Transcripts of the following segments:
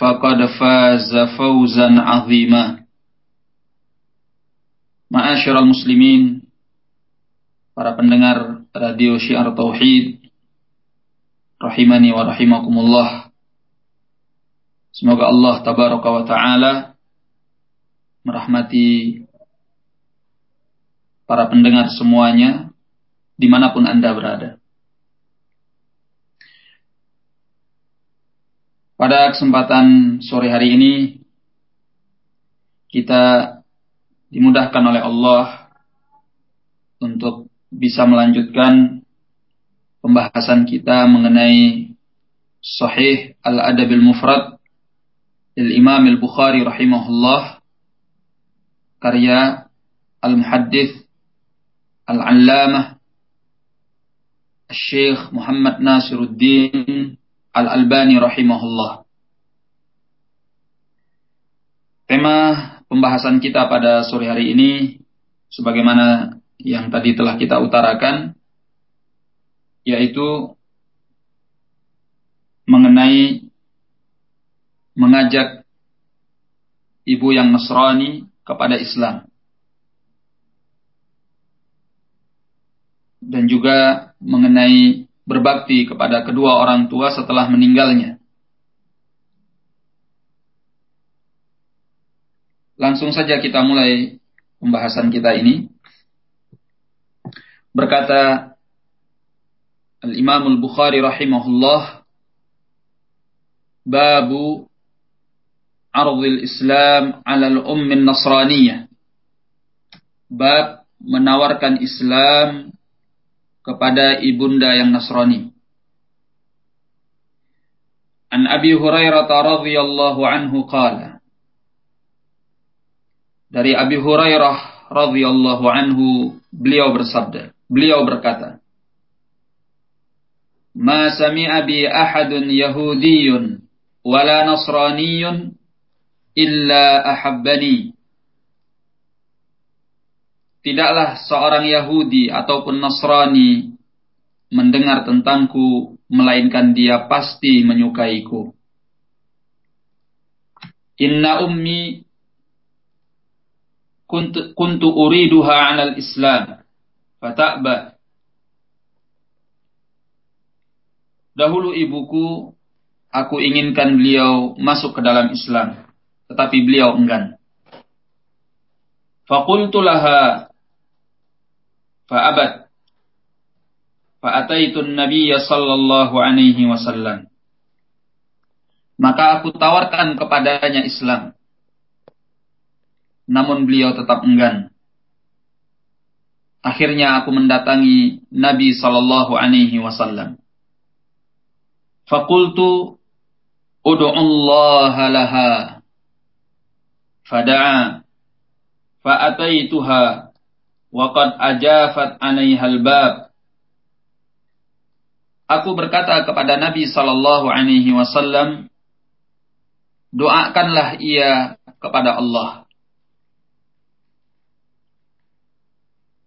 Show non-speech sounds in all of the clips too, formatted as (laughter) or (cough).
faqad faza fawzan azima. Ma'asyiral muslimin, para pendengar radio Syiar Tauhid, rahimani wa rahimakumullah. Semoga Allah tabaraka wa taala merahmati para pendengar semuanya di mana pun Anda berada. Pada kesempatan sore hari ini kita dimudahkan oleh Allah untuk bisa melanjutkan pembahasan kita mengenai Sahih Al-Adabil Mufrad dari Imam Al-Bukhari rahimahullah karya Al-Muhaddith Al-Allamah Al-Syekh Muhammad Nasiruddin Al-Albani rahimahullah. Tema pembahasan kita pada sore hari ini sebagaimana yang tadi telah kita utarakan yaitu mengenai mengajak ibu yang Nasrani kepada Islam. Dan juga mengenai berbakti kepada kedua orang tua setelah meninggalnya. Langsung saja kita mulai pembahasan kita ini. Berkata Al-Imam Al-Bukhari rahimahullah Babu Ardhil Islam ala al-ummin Nasraniyah Bab menawarkan Islam kepada ibunda yang Nasrani. An Abi Hurairah radhiyallahu anhu qala Dari Abi Hurairah radhiyallahu anhu beliau bersabda, beliau berkata, "Ma sami'a bi ahadun yahudiyyun wala nasraniyyun illa ahabbani." Tidaklah seorang Yahudi ataupun Nasrani mendengar tentangku, melainkan dia pasti menyukaiku. Inna ummi kuntu, kuntu uriduha alal Islam, fata'ba. Dahulu ibuku, aku inginkan beliau masuk ke dalam Islam, tetapi beliau enggan. Fakultu laha fa'abat fa'ataitun nabiyya sallallahu alaihi wasallam. Maka aku tawarkan kepadanya Islam. Namun beliau tetap enggan. Akhirnya aku mendatangi Nabi sallallahu alaihi wasallam. Faqultu Allah laha. Fada'a fa'ataituha Waqad ajafat alaihal bab. Aku berkata kepada Nabi sallallahu alaihi wasallam, doakanlah ia kepada Allah.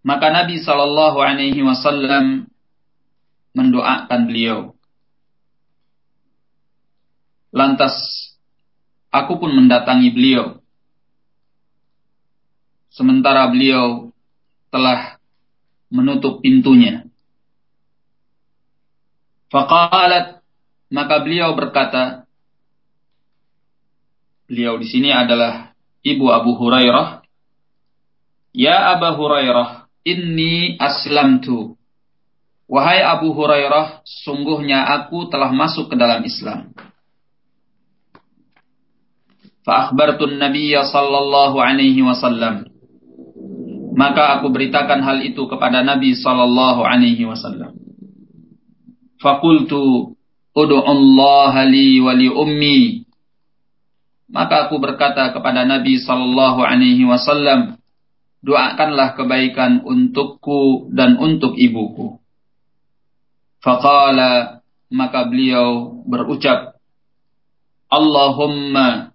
Maka Nabi sallallahu alaihi wasallam mendoakan beliau. Lantas aku pun mendatangi beliau. Sementara beliau telah menutup pintunya. Faqalat maka beliau berkata, beliau di sini adalah ibu Abu Hurairah. Ya Abu Hurairah, inni aslamtu. Wahai Abu Hurairah, sungguhnya aku telah masuk ke dalam Islam. Fa'akhbartun Nabiya sallallahu alaihi wasallam. Maka aku beritakan hal itu kepada Nabi sallallahu alaihi wasallam. Fakultu Allah li wa ummi. Maka aku berkata kepada Nabi sallallahu alaihi wasallam, doakanlah kebaikan untukku dan untuk ibuku. Faqala maka beliau berucap Allahumma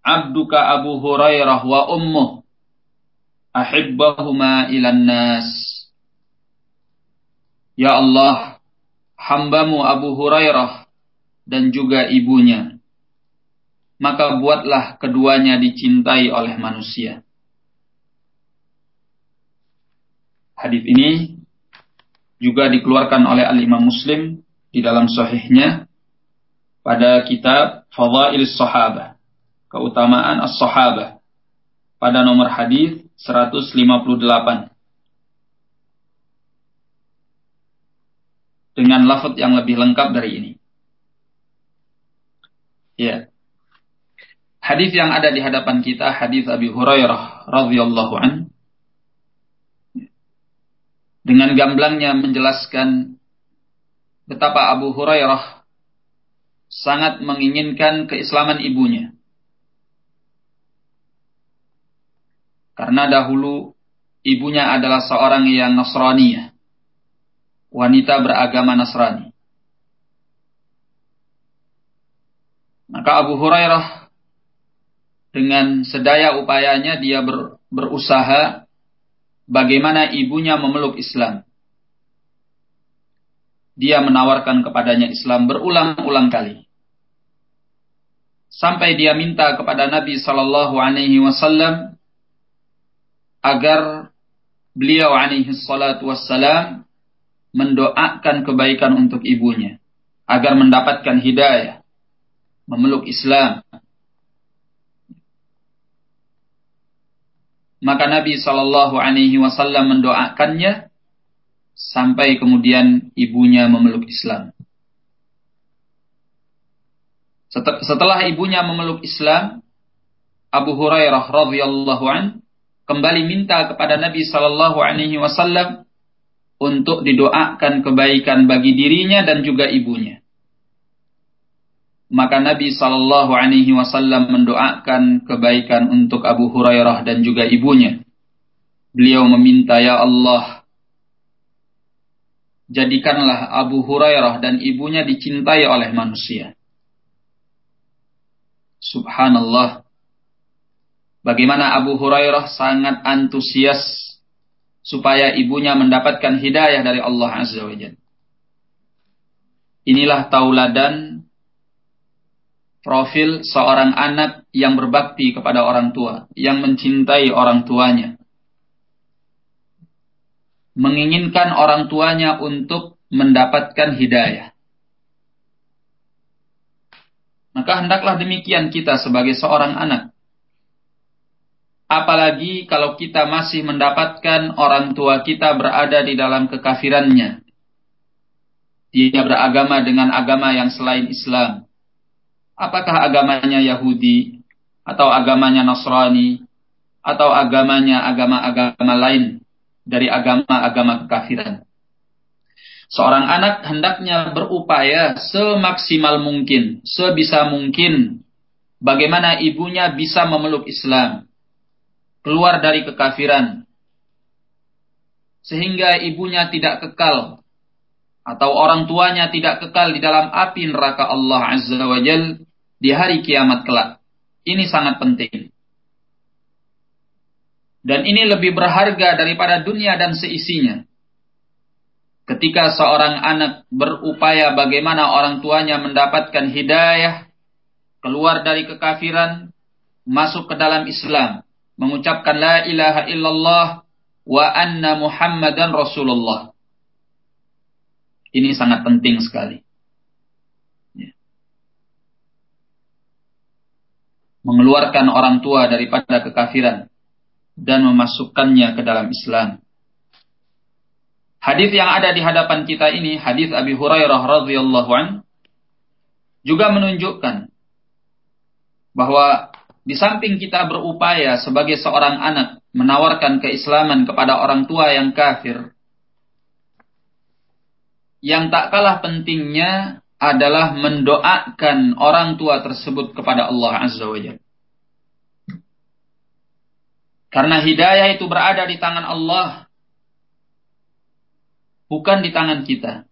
abduka Abu Hurairah wa ummuh ahibbahuma ilan nas. Ya Allah hambamu Abu Hurairah dan juga ibunya. Maka buatlah keduanya dicintai oleh manusia. Hadis ini juga dikeluarkan oleh Al-Imam Muslim di dalam sahihnya pada kitab Fadail Sahabah, keutamaan As-Sahabah. Pada nomor hadis 158. Dengan lafaz yang lebih lengkap dari ini. Ya. Hadis yang ada di hadapan kita hadis Abi Hurairah radhiyallahu an dengan gamblangnya menjelaskan betapa Abu Hurairah sangat menginginkan keislaman ibunya. Karena dahulu ibunya adalah seorang yang Nasrani, wanita beragama Nasrani. Maka Abu Hurairah dengan sedaya upayanya dia ber, berusaha bagaimana ibunya memeluk Islam. Dia menawarkan kepadanya Islam berulang-ulang kali. Sampai dia minta kepada Nabi Sallallahu Alaihi Wasallam agar beliau alaihi salatu wassalam mendoakan kebaikan untuk ibunya agar mendapatkan hidayah memeluk Islam Maka Nabi Shallallahu Alaihi Wasallam mendoakannya sampai kemudian ibunya memeluk Islam. Setelah ibunya memeluk Islam, Abu Hurairah radhiyallahu an kembali minta kepada Nabi Shallallahu Alaihi Wasallam untuk didoakan kebaikan bagi dirinya dan juga ibunya. Maka Nabi Shallallahu Alaihi Wasallam mendoakan kebaikan untuk Abu Hurairah dan juga ibunya. Beliau meminta, Ya Allah, jadikanlah Abu Hurairah dan ibunya dicintai oleh manusia. Subhanallah. Bagaimana Abu Hurairah sangat antusias supaya ibunya mendapatkan hidayah dari Allah Azza wa Jalla. Inilah tauladan profil seorang anak yang berbakti kepada orang tua, yang mencintai orang tuanya. Menginginkan orang tuanya untuk mendapatkan hidayah. Maka hendaklah demikian kita sebagai seorang anak. Apalagi kalau kita masih mendapatkan orang tua kita berada di dalam kekafirannya. Dia beragama dengan agama yang selain Islam apakah agamanya Yahudi atau agamanya Nasrani atau agamanya agama-agama lain dari agama-agama kekafiran. Seorang anak hendaknya berupaya semaksimal mungkin, sebisa mungkin bagaimana ibunya bisa memeluk Islam, keluar dari kekafiran, sehingga ibunya tidak kekal atau orang tuanya tidak kekal di dalam api neraka Allah Azza wa Jal di hari kiamat kelak. Ini sangat penting. Dan ini lebih berharga daripada dunia dan seisinya. Ketika seorang anak berupaya bagaimana orang tuanya mendapatkan hidayah, keluar dari kekafiran, masuk ke dalam Islam, mengucapkan la ilaha illallah wa anna muhammadan rasulullah. Ini sangat penting sekali. Ya. Mengeluarkan orang tua daripada kekafiran dan memasukkannya ke dalam Islam. Hadis yang ada di hadapan kita ini, hadis Abi Hurairah radhiyallahu an, juga menunjukkan bahwa di samping kita berupaya sebagai seorang anak menawarkan keislaman kepada orang tua yang kafir, yang tak kalah pentingnya adalah mendoakan orang tua tersebut kepada Allah Azza wa Jalla. Karena hidayah itu berada di tangan Allah, bukan di tangan kita.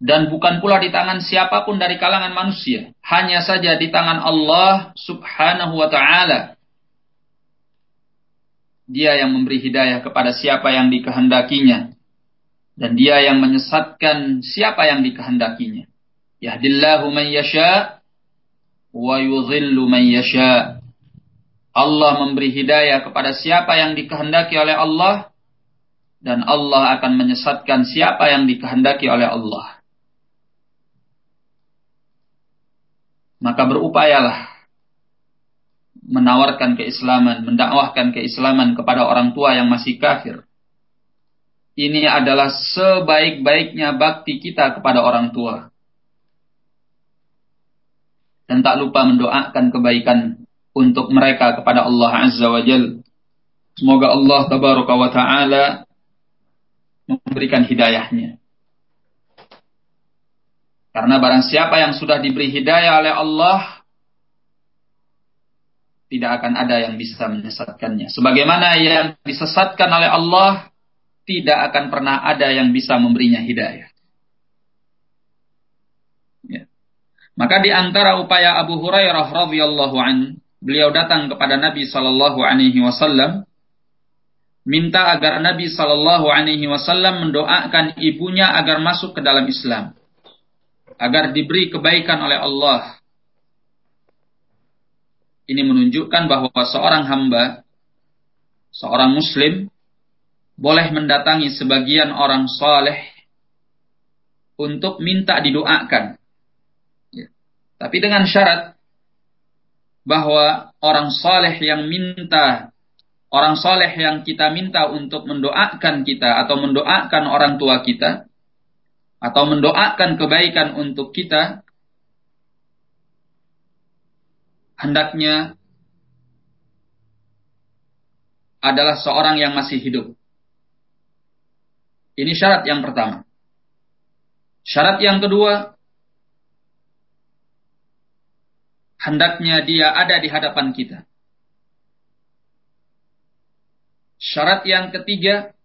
Dan bukan pula di tangan siapa pun dari kalangan manusia. Hanya saja di tangan Allah subhanahu wa ta'ala. Dia yang memberi hidayah kepada siapa yang dikehendakinya. Dan dia yang menyesatkan siapa yang dikehendakinya. Yahdillahu man yasha wa yudhillu man yasha. Allah memberi hidayah kepada siapa yang dikehendaki oleh Allah dan Allah akan menyesatkan siapa yang dikehendaki oleh Allah. Maka berupayalah menawarkan keislaman, mendakwahkan keislaman kepada orang tua yang masih kafir ini adalah sebaik-baiknya bakti kita kepada orang tua. Dan tak lupa mendoakan kebaikan untuk mereka kepada Allah Azza wa Jal. Semoga Allah Tabaraka wa Ta'ala memberikan hidayahnya. Karena barang siapa yang sudah diberi hidayah oleh Allah, tidak akan ada yang bisa menyesatkannya. Sebagaimana yang disesatkan oleh Allah, tidak akan pernah ada yang bisa memberinya hidayah. Ya. Maka di antara upaya Abu Hurairah radhiyallahu an, beliau datang kepada Nabi sallallahu alaihi wasallam minta agar Nabi sallallahu alaihi wasallam mendoakan ibunya agar masuk ke dalam Islam. Agar diberi kebaikan oleh Allah. Ini menunjukkan bahwa seorang hamba, seorang muslim boleh mendatangi sebagian orang soleh untuk minta didoakan. Ya. Tapi dengan syarat bahwa orang soleh yang minta, orang soleh yang kita minta untuk mendoakan kita atau mendoakan orang tua kita, atau mendoakan kebaikan untuk kita, hendaknya adalah seorang yang masih hidup. Ini syarat yang pertama. Syarat yang kedua, hendaknya dia ada di hadapan kita. Syarat yang ketiga,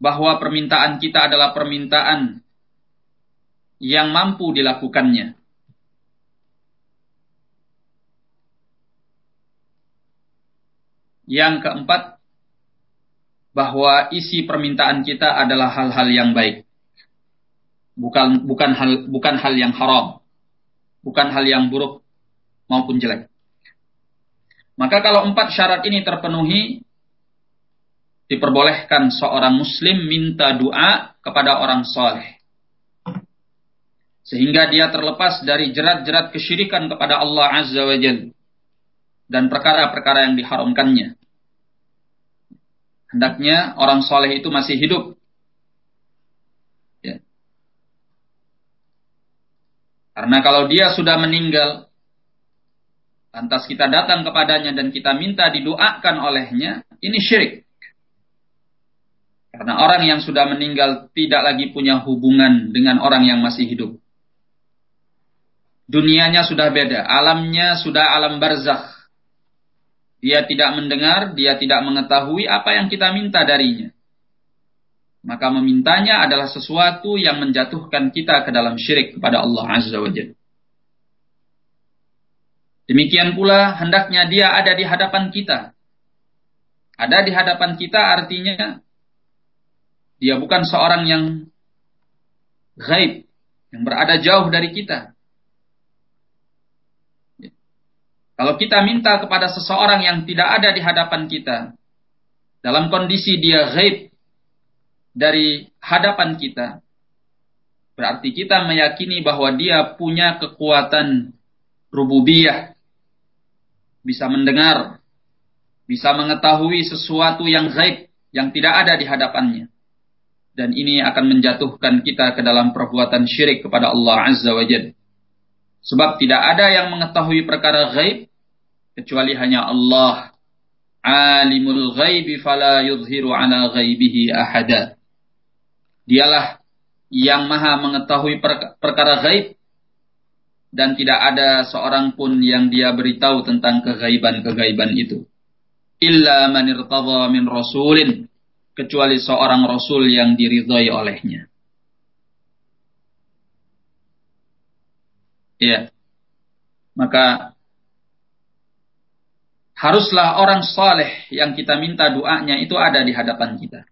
bahwa permintaan kita adalah permintaan yang mampu dilakukannya. Yang keempat, bahwa isi permintaan kita adalah hal-hal yang baik. Bukan bukan hal bukan hal yang haram. Bukan hal yang buruk maupun jelek. Maka kalau empat syarat ini terpenuhi, diperbolehkan seorang muslim minta doa kepada orang soleh. Sehingga dia terlepas dari jerat-jerat kesyirikan kepada Allah Azza wa Jal. Dan perkara-perkara yang diharamkannya hendaknya orang soleh itu masih hidup. Ya. Karena kalau dia sudah meninggal, lantas kita datang kepadanya dan kita minta didoakan olehnya, ini syirik. Karena orang yang sudah meninggal tidak lagi punya hubungan dengan orang yang masih hidup. Dunianya sudah beda, alamnya sudah alam barzakh. Dia tidak mendengar, dia tidak mengetahui apa yang kita minta darinya. Maka memintanya adalah sesuatu yang menjatuhkan kita ke dalam syirik kepada Allah Azza wa Jalla. Demikian pula hendaknya dia ada di hadapan kita. Ada di hadapan kita artinya dia bukan seorang yang gaib, yang berada jauh dari kita. Kalau kita minta kepada seseorang yang tidak ada di hadapan kita, dalam kondisi dia ghaib dari hadapan kita, berarti kita meyakini bahwa dia punya kekuatan rububiyah, bisa mendengar, bisa mengetahui sesuatu yang ghaib, yang tidak ada di hadapannya. Dan ini akan menjatuhkan kita ke dalam perbuatan syirik kepada Allah Azza wa Jalla. Sebab tidak ada yang mengetahui perkara gaib kecuali hanya Allah. Alimul ghaibi fala yudhiru ala ghaibihi ahada. Dialah yang maha mengetahui perkara gaib dan tidak ada seorang pun yang dia beritahu tentang kegaiban-kegaiban itu. Illa man irtadha min rasulin kecuali seorang rasul yang diridhai olehnya. Ya. Maka haruslah orang saleh yang kita minta doanya itu ada di hadapan kita.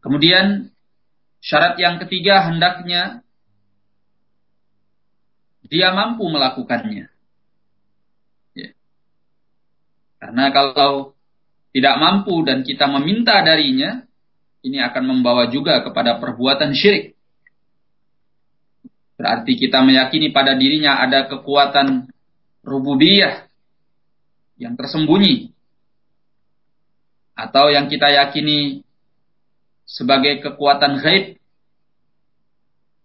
Kemudian syarat yang ketiga hendaknya dia mampu melakukannya. Ya. Karena kalau tidak mampu dan kita meminta darinya, ini akan membawa juga kepada perbuatan syirik. Berarti kita meyakini pada dirinya ada kekuatan rububiyah yang tersembunyi. Atau yang kita yakini sebagai kekuatan gaib.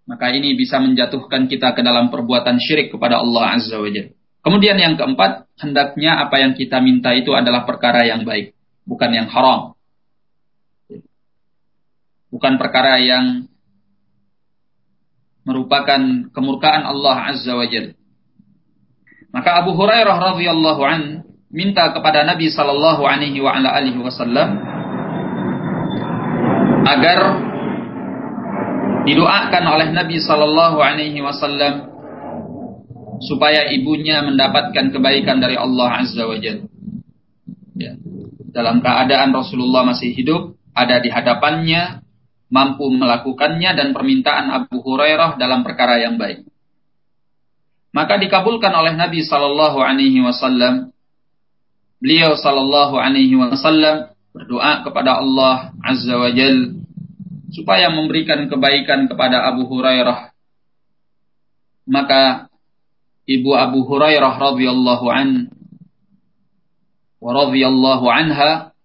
Maka ini bisa menjatuhkan kita ke dalam perbuatan syirik kepada Allah Azza wa Jalla. Kemudian yang keempat, hendaknya apa yang kita minta itu adalah perkara yang baik, bukan yang haram. Bukan perkara yang merupakan kemurkaan Allah Azza wa Jalla. Maka Abu Hurairah radhiyallahu an minta kepada Nabi sallallahu alaihi wa ala alihi wasallam agar didoakan oleh Nabi sallallahu alaihi wasallam supaya ibunya mendapatkan kebaikan dari Allah Azza wa Jalla. Ya. Dalam keadaan Rasulullah masih hidup, ada di hadapannya mampu melakukannya dan permintaan Abu Hurairah dalam perkara yang baik. Maka dikabulkan oleh Nabi Sallallahu Alaihi Wasallam. Beliau Sallallahu Alaihi Wasallam berdoa kepada Allah Azza wa Jal supaya memberikan kebaikan kepada Abu Hurairah. Maka ibu Abu Hurairah radhiyallahu an wa radhiyallahu anha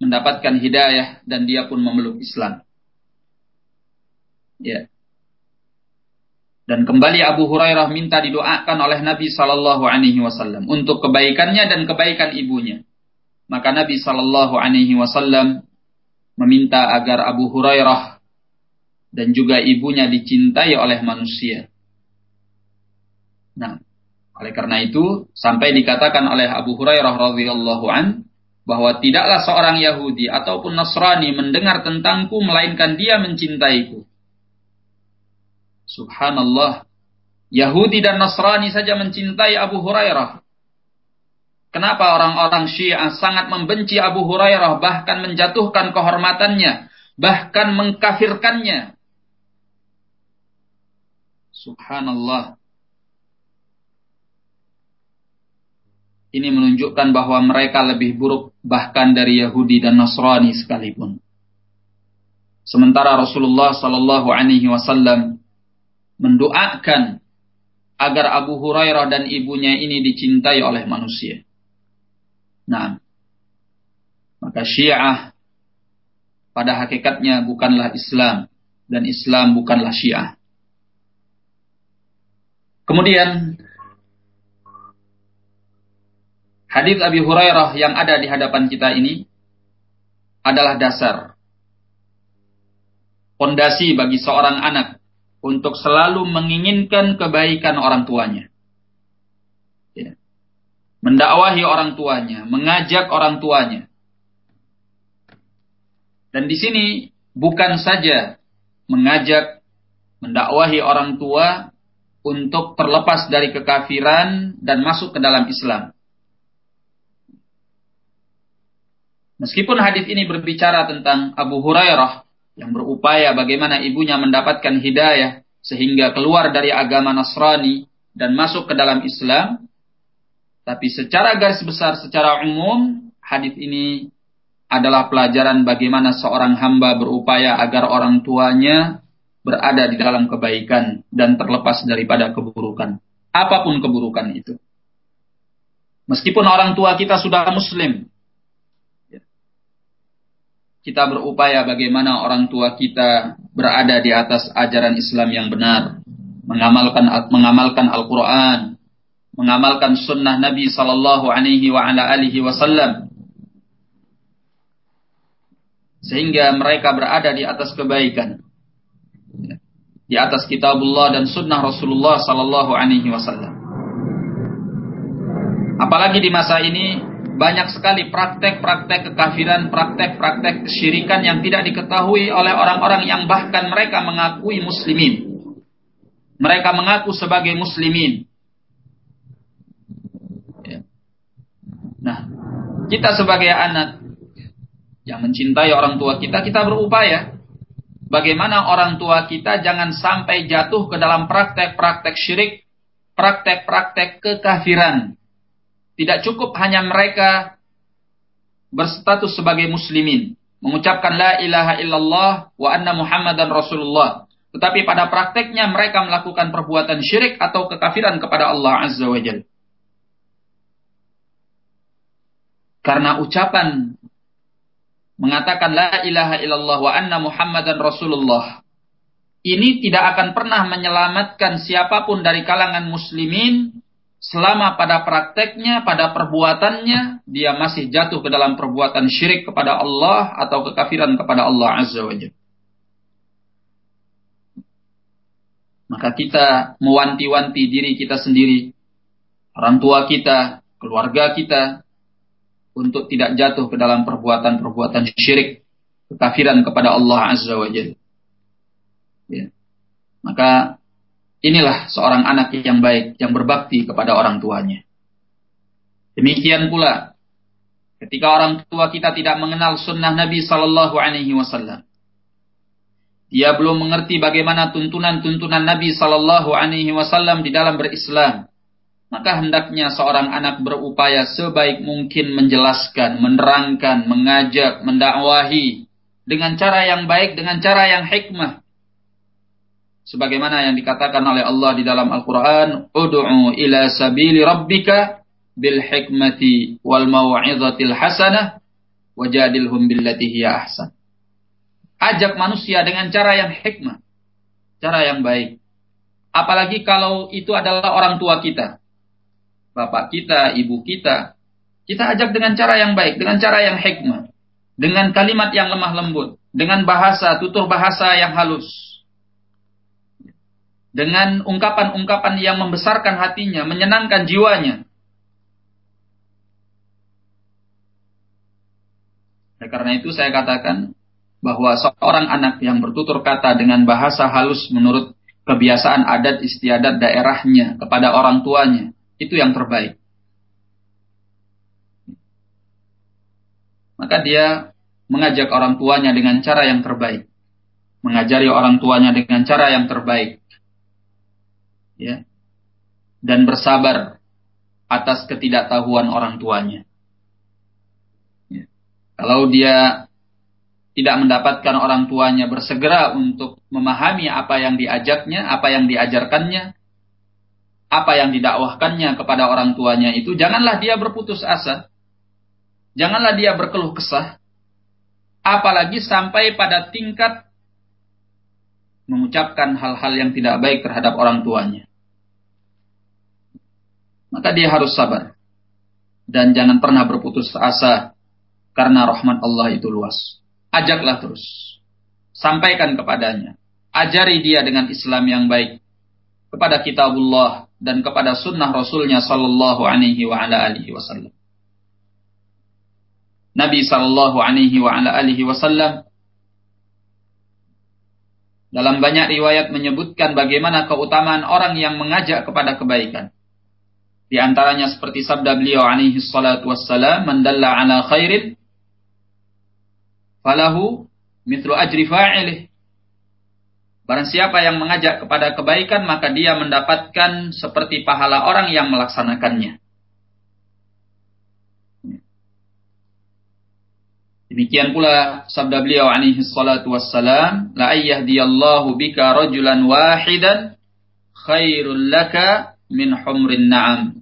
mendapatkan hidayah dan dia pun memeluk Islam. Ya. Dan kembali Abu Hurairah minta didoakan oleh Nabi Shallallahu Alaihi Wasallam untuk kebaikannya dan kebaikan ibunya. Maka Nabi Shallallahu Alaihi Wasallam meminta agar Abu Hurairah dan juga ibunya dicintai oleh manusia. Nah, oleh karena itu sampai dikatakan oleh Abu Hurairah radhiyallahu an bahwa tidaklah seorang Yahudi ataupun Nasrani mendengar tentangku melainkan dia mencintaiku. Subhanallah. Yahudi dan Nasrani saja mencintai Abu Hurairah. Kenapa orang-orang Syiah sangat membenci Abu Hurairah bahkan menjatuhkan kehormatannya, bahkan mengkafirkannya? Subhanallah. Ini menunjukkan bahwa mereka lebih buruk bahkan dari Yahudi dan Nasrani sekalipun. Sementara Rasulullah Sallallahu Alaihi Wasallam mendoakan agar Abu Hurairah dan ibunya ini dicintai oleh manusia. Nah, maka Syiah pada hakikatnya bukanlah Islam dan Islam bukanlah Syiah. Kemudian Hadis Abi Hurairah yang ada di hadapan kita ini adalah dasar fondasi bagi seorang anak untuk selalu menginginkan kebaikan orang tuanya. Ya. Mendakwahi orang tuanya, mengajak orang tuanya. Dan di sini bukan saja mengajak, mendakwahi orang tua untuk terlepas dari kekafiran dan masuk ke dalam Islam. Meskipun hadis ini berbicara tentang Abu Hurairah yang berupaya bagaimana ibunya mendapatkan hidayah sehingga keluar dari agama Nasrani dan masuk ke dalam Islam, tapi secara garis besar, secara umum, hadis ini adalah pelajaran bagaimana seorang hamba berupaya agar orang tuanya berada di dalam kebaikan dan terlepas daripada keburukan. Apa pun keburukan itu. Meskipun orang tua kita sudah muslim, kita berupaya bagaimana orang tua kita berada di atas ajaran Islam yang benar, mengamalkan mengamalkan Al-Qur'an, mengamalkan sunnah Nabi sallallahu alaihi wa ala alihi wasallam. Sehingga mereka berada di atas kebaikan. Di atas kitabullah dan sunnah Rasulullah sallallahu alaihi wasallam. Apalagi di masa ini banyak sekali praktek-praktek kekafiran, praktek-praktek kesyirikan yang tidak diketahui oleh orang-orang yang bahkan mereka mengakui muslimin. Mereka mengaku sebagai muslimin. Ya. Nah, kita sebagai anak yang mencintai orang tua kita, kita berupaya bagaimana orang tua kita jangan sampai jatuh ke dalam praktek-praktek syirik, praktek-praktek kekafiran tidak cukup hanya mereka berstatus sebagai muslimin, mengucapkan la ilaha illallah wa anna muhammadan rasulullah. Tetapi pada prakteknya mereka melakukan perbuatan syirik atau kekafiran kepada Allah Azza wa Jalla. Karena ucapan mengatakan la ilaha illallah wa anna muhammadan rasulullah ini tidak akan pernah menyelamatkan siapa pun dari kalangan muslimin selama pada prakteknya, pada perbuatannya, dia masih jatuh ke dalam perbuatan syirik kepada Allah atau kekafiran kepada Allah Azza wa Jalla. Maka kita mewanti-wanti diri kita sendiri, orang tua kita, keluarga kita, untuk tidak jatuh ke dalam perbuatan-perbuatan syirik, kekafiran kepada Allah Azza wa Jalla. Ya. Maka Inilah seorang anak yang baik, yang berbakti kepada orang tuanya. Demikian pula, ketika orang tua kita tidak mengenal sunnah Nabi Sallallahu Alaihi Wasallam, dia belum mengerti bagaimana tuntunan-tuntunan Nabi Sallallahu Alaihi Wasallam di dalam berislam, maka hendaknya seorang anak berupaya sebaik mungkin menjelaskan, menerangkan, mengajak, mendakwahi dengan cara yang baik, dengan cara yang hikmah, sebagaimana yang dikatakan oleh Allah di dalam Al-Qur'an, "Ud'u ila sabili rabbika bil hikmati wal mau'izatil hasanah wajadilhum billati hiya ahsan." Ajak manusia dengan cara yang hikmah, cara yang baik. Apalagi kalau itu adalah orang tua kita, bapak kita, ibu kita, kita ajak dengan cara yang baik, dengan cara yang hikmah, dengan kalimat yang lemah lembut, dengan bahasa, tutur bahasa yang halus dengan ungkapan-ungkapan yang membesarkan hatinya, menyenangkan jiwanya. Oleh karena itu saya katakan bahwa seorang anak yang bertutur kata dengan bahasa halus menurut kebiasaan adat istiadat daerahnya kepada orang tuanya, itu yang terbaik. Maka dia mengajak orang tuanya dengan cara yang terbaik. Mengajari orang tuanya dengan cara yang terbaik ya dan bersabar atas ketidaktahuan orang tuanya. Ya. Kalau dia tidak mendapatkan orang tuanya bersegera untuk memahami apa yang diajaknya, apa yang diajarkannya, apa yang didakwahkannya kepada orang tuanya itu, janganlah dia berputus asa. Janganlah dia berkeluh kesah. Apalagi sampai pada tingkat mengucapkan hal-hal yang tidak baik terhadap orang tuanya maka dia harus sabar. Dan jangan pernah berputus asa karena rahmat Allah itu luas. Ajaklah terus. Sampaikan kepadanya. Ajari dia dengan Islam yang baik. Kepada kitabullah dan kepada sunnah Rasulnya sallallahu alaihi wa ala alihi wasallam. Nabi sallallahu alaihi wa ala alihi wasallam dalam banyak riwayat menyebutkan bagaimana keutamaan orang yang mengajak kepada kebaikan. Di antaranya seperti sabda beliau alaihi salatu wassalam, "Man ala khairin falahu mithlu ajri fa'ilih." Barang siapa yang mengajak kepada kebaikan, maka dia mendapatkan seperti pahala orang yang melaksanakannya. Demikian pula sabda beliau alaihi salatu wassalam, "La ayyahdiyallahu bika rajulan wahidan khairul laka min humrin na'am."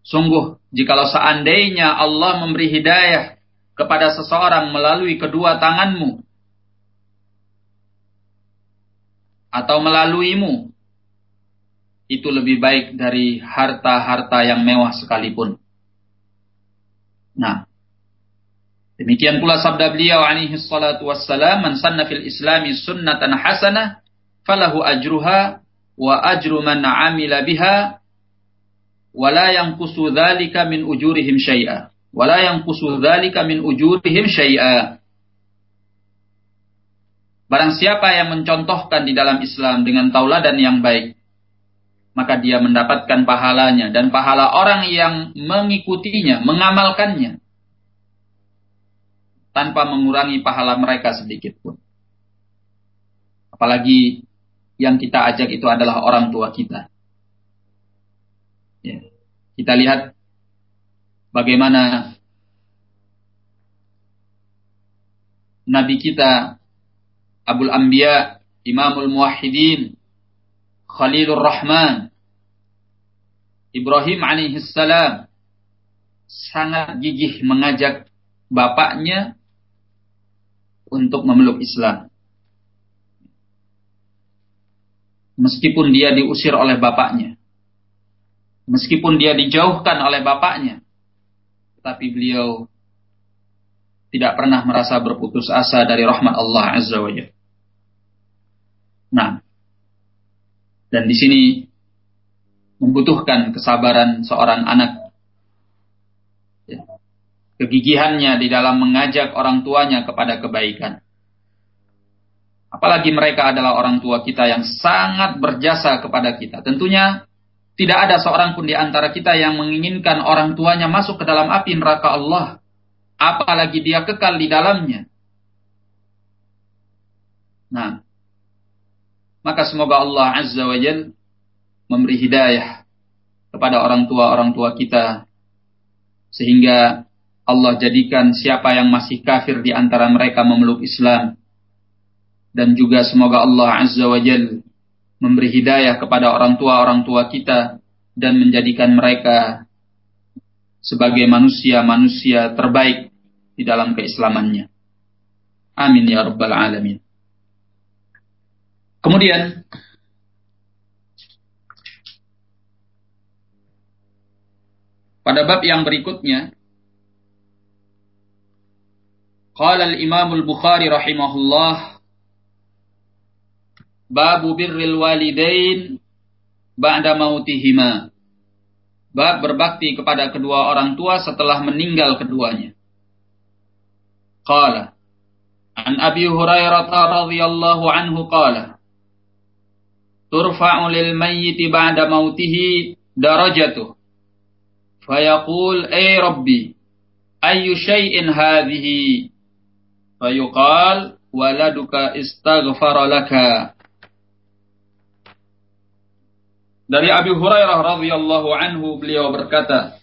Sungguh, jikalau seandainya Allah memberi hidayah kepada seseorang melalui kedua tanganmu atau melaluimu itu lebih baik dari harta-harta yang mewah sekalipun. Nah, demikian pula sabda beliau alaihi salatu wassalam, "Man sanna fil islami sunnatan hasanah falahu ajruha wa ajru man 'amila biha wa la yanqusu dzalika min ujurihim syai'a." Wa la yanqusu dzalika min ujurihim syai'a. Barang siapa yang mencontohkan di dalam Islam dengan tauladan yang baik, maka dia mendapatkan pahalanya dan pahala orang yang mengikutinya, mengamalkannya tanpa mengurangi pahala mereka sedikit pun. Apalagi yang kita ajak itu adalah orang tua kita. Ya. Kita lihat bagaimana Nabi kita Abul Anbiya, Imamul Muwahhidin, Khalilur Rahman, Ibrahim alaihissalam sangat gigih mengajak bapaknya untuk memeluk Islam. Meskipun dia diusir oleh bapaknya. Meskipun dia dijauhkan oleh bapaknya. Tapi beliau tidak pernah merasa berputus asa dari rahmat Allah Azza wa Jalla. Nah, dan di sini membutuhkan kesabaran seorang anak. Ya. Kegigihannya di dalam mengajak orang tuanya kepada kebaikan. Apalagi mereka adalah orang tua kita yang sangat berjasa kepada kita. Tentunya tidak ada seorang pun di antara kita yang menginginkan orang tuanya masuk ke dalam api neraka Allah. Apalagi dia kekal di dalamnya. Nah, maka semoga Allah Azza wa Jal memberi hidayah kepada orang tua-orang tua kita sehingga Allah jadikan siapa yang masih kafir di antara mereka memeluk Islam dan juga semoga Allah Azza wa Jal memberi hidayah kepada orang tua-orang tua kita dan menjadikan mereka sebagai manusia-manusia terbaik di dalam keislamannya. Amin ya rabbal alamin. Kemudian pada bab yang berikutnya Qala al-Imam al-Bukhari rahimahullah Babu birril walidain ba'da mautihima. Bab berbakti kepada kedua orang tua setelah meninggal keduanya. Qala An Abi Hurairah radhiyallahu anhu qala turfa'u lil mayyiti ba'da mautihi darajatuh. Fayaqul ay rabbi ayyu syai'in hadhihi? Fayuqal waladuka istaghfara laka dari Abi Hurairah radhiyallahu anhu beliau berkata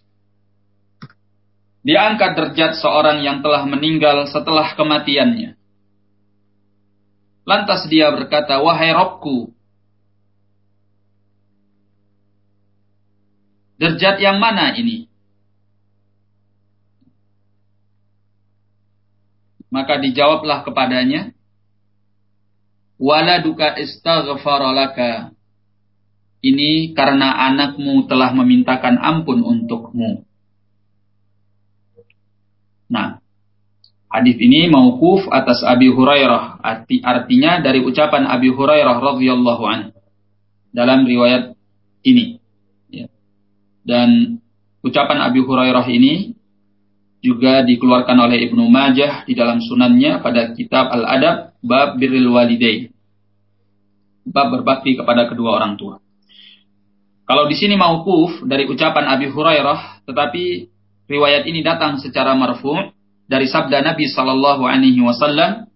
diangkat derajat seorang yang telah meninggal setelah kematiannya lantas dia berkata wahai Robku Derjat yang mana ini? Maka dijawablah kepadanya, Waladuka istaghfaralaka. Ini karena anakmu telah memintakan ampun untukmu. Nah, hadis ini mauquf atas Abi Hurairah. Arti, artinya dari ucapan Abi Hurairah radhiyallahu anhu dalam riwayat ini. Dan ucapan Abi Hurairah ini juga dikeluarkan oleh Ibnu Majah di dalam sunannya pada kitab Al-Adab bab birril walidain. Bab berbakti kepada kedua orang tua. Kalau di sini mauquf dari ucapan Abi Hurairah, tetapi riwayat ini datang secara marfu' dari sabda Nabi sallallahu alaihi wasallam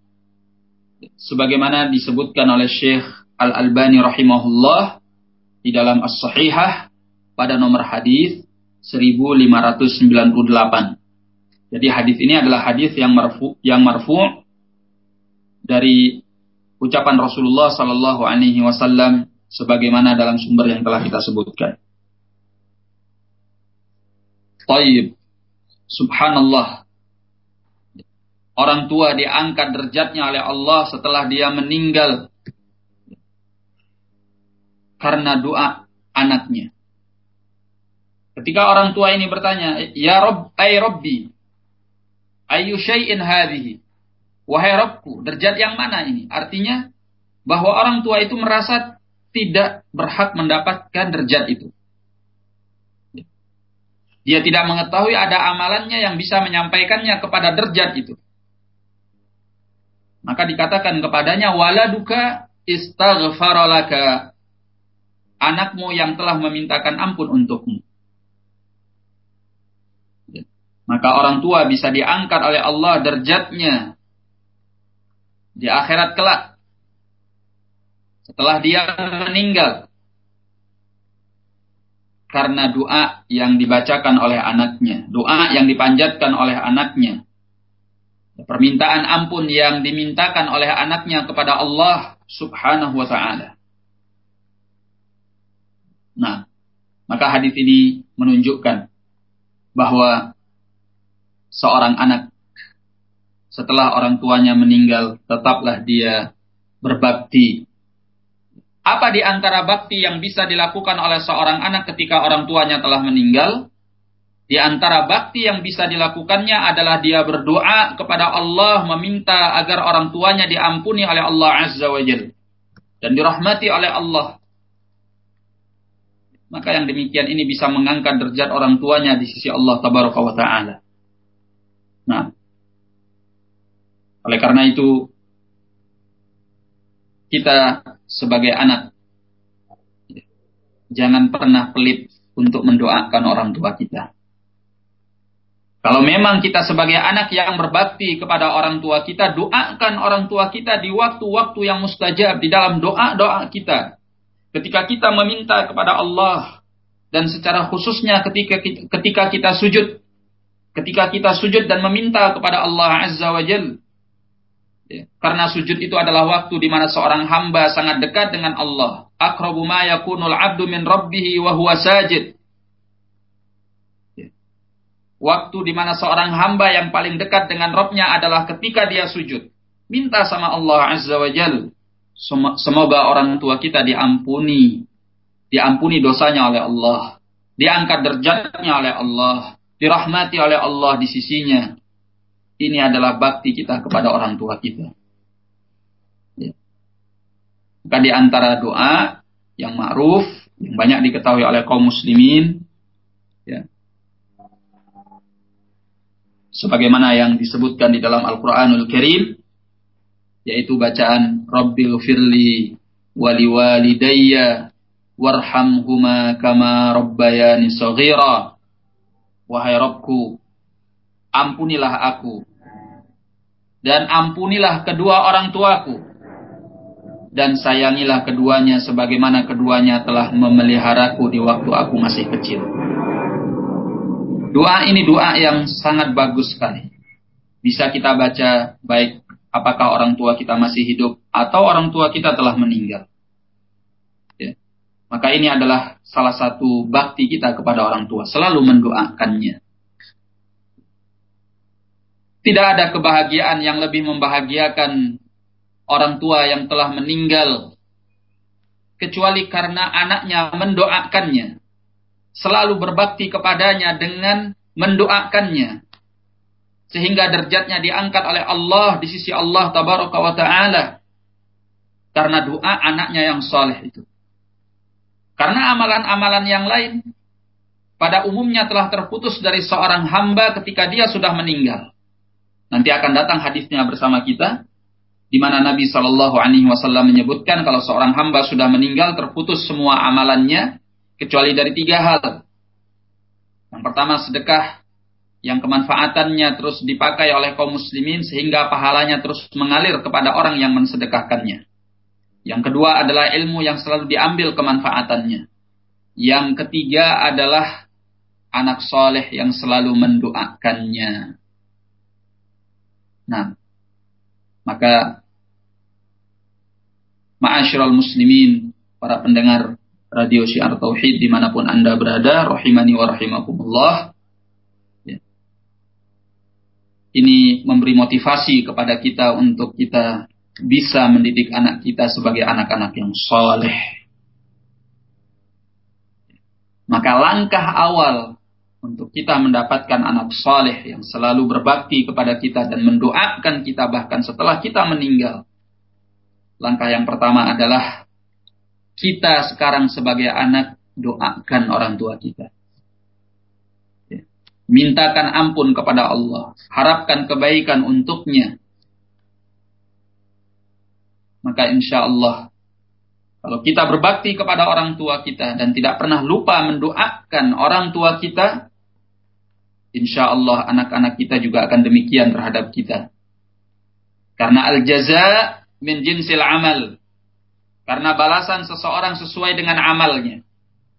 sebagaimana disebutkan oleh Syekh Al-Albani rahimahullah di dalam As-Sahihah pada nomor hadis 1598. Jadi hadis ini adalah hadis yang marfu yang marfu dari ucapan Rasulullah Sallallahu Alaihi Wasallam sebagaimana dalam sumber yang telah kita sebutkan. Taib, Subhanallah. orang tua diangkat derajatnya oleh Allah setelah dia meninggal karena doa anaknya. Ketika orang tua ini bertanya, "Ya Rob, ay Robbi, ayu syai'in hadhihi?" Wahai Rabbku, derajat yang mana ini? Artinya bahwa orang tua itu merasa tidak berhak mendapatkan derajat itu. Dia tidak mengetahui ada amalannya yang bisa menyampaikannya kepada derajat itu. Maka dikatakan kepadanya waladuka istaghfaralaka anakmu yang telah memintakan ampun untukmu. Maka orang tua bisa diangkat oleh Allah derajatnya di akhirat kelak. Setelah dia meninggal. Karena doa yang dibacakan oleh anaknya. Doa yang dipanjatkan oleh anaknya. Permintaan ampun yang dimintakan oleh anaknya kepada Allah subhanahu wa ta'ala. Nah, maka hadis ini menunjukkan bahwa seorang anak setelah orang tuanya meninggal, tetaplah dia berbakti. Apa di antara bakti yang bisa dilakukan oleh seorang anak ketika orang tuanya telah meninggal? Di antara bakti yang bisa dilakukannya adalah dia berdoa kepada Allah meminta agar orang tuanya diampuni oleh Allah Azza wa Jalla dan dirahmati oleh Allah. Maka yang demikian ini bisa mengangkat derajat orang tuanya di sisi Allah taala. Nah, oleh karena itu, kita sebagai anak, jangan pernah pelit untuk mendoakan orang tua kita. Kalau memang kita sebagai anak yang berbakti kepada orang tua kita, doakan orang tua kita di waktu-waktu yang mustajab di dalam doa-doa kita. Ketika kita meminta kepada Allah dan secara khususnya ketika ketika kita sujud, ketika kita sujud dan meminta kepada Allah Azza wa Jalla Ya. Karena sujud itu adalah waktu di mana seorang hamba sangat dekat dengan Allah. Akrabu ma yakunul abdu min rabbihi wa huwa sajid. Ya. Waktu di mana seorang hamba yang paling dekat dengan Robnya adalah ketika dia sujud. Minta sama Allah Azza wa Jal. Semoga orang tua kita diampuni. Diampuni dosanya oleh Allah. Diangkat derajatnya oleh Allah. Dirahmati oleh Allah di sisinya ini adalah bakti kita kepada orang tua kita. Ya. Maka di antara doa yang ma'ruf, yang banyak diketahui oleh kaum muslimin, ya. sebagaimana yang disebutkan di dalam Al-Quranul Karim, yaitu bacaan Rabbil firli wali walidayya warhamhuma kama rabbayani saghira. Wahai Rabbku, ampunilah aku dan ampunilah kedua orang tuaku dan sayangilah keduanya sebagaimana keduanya telah memeliharaku di waktu aku masih kecil. Doa ini doa yang sangat bagus sekali. Bisa kita baca baik apakah orang tua kita masih hidup atau orang tua kita telah meninggal. Ya. Maka ini adalah salah satu bakti kita kepada orang tua, selalu mendoakannya. Tidak ada kebahagiaan yang lebih membahagiakan orang tua yang telah meninggal kecuali karena anaknya mendoakannya. Selalu berbakti kepadanya dengan mendoakannya. Sehingga derajatnya diangkat oleh Allah di sisi Allah tabaraka wa ta'ala. Karena doa anaknya yang soleh itu. Karena amalan-amalan yang lain pada umumnya telah terputus dari seorang hamba ketika dia sudah meninggal. Nanti akan datang hadisnya bersama kita di mana Nabi Shallallahu Alaihi Wasallam menyebutkan kalau seorang hamba sudah meninggal terputus semua amalannya kecuali dari tiga hal. Yang pertama sedekah yang kemanfaatannya terus dipakai oleh kaum muslimin sehingga pahalanya terus mengalir kepada orang yang mensedekahkannya. Yang kedua adalah ilmu yang selalu diambil kemanfaatannya. Yang ketiga adalah anak soleh yang selalu mendoakannya. Nah, maka ma'asyiral muslimin, para pendengar radio Syiar Tauhid di mana pun Anda berada, rahimani wa rahimakumullah. Ya. ini memberi motivasi kepada kita untuk kita bisa mendidik anak kita sebagai anak-anak yang soleh. Maka langkah awal untuk kita mendapatkan anak soleh yang selalu berbakti kepada kita dan mendoakan kita bahkan setelah kita meninggal. Langkah yang pertama adalah kita sekarang sebagai anak doakan orang tua kita. Mintakan ampun kepada Allah. Harapkan kebaikan untuknya. Maka insya Allah kalau kita berbakti kepada orang tua kita dan tidak pernah lupa mendoakan orang tua kita, insya Allah anak-anak kita juga akan demikian terhadap kita. Karena al-jaza min jinsil amal. Karena balasan seseorang sesuai dengan amalnya.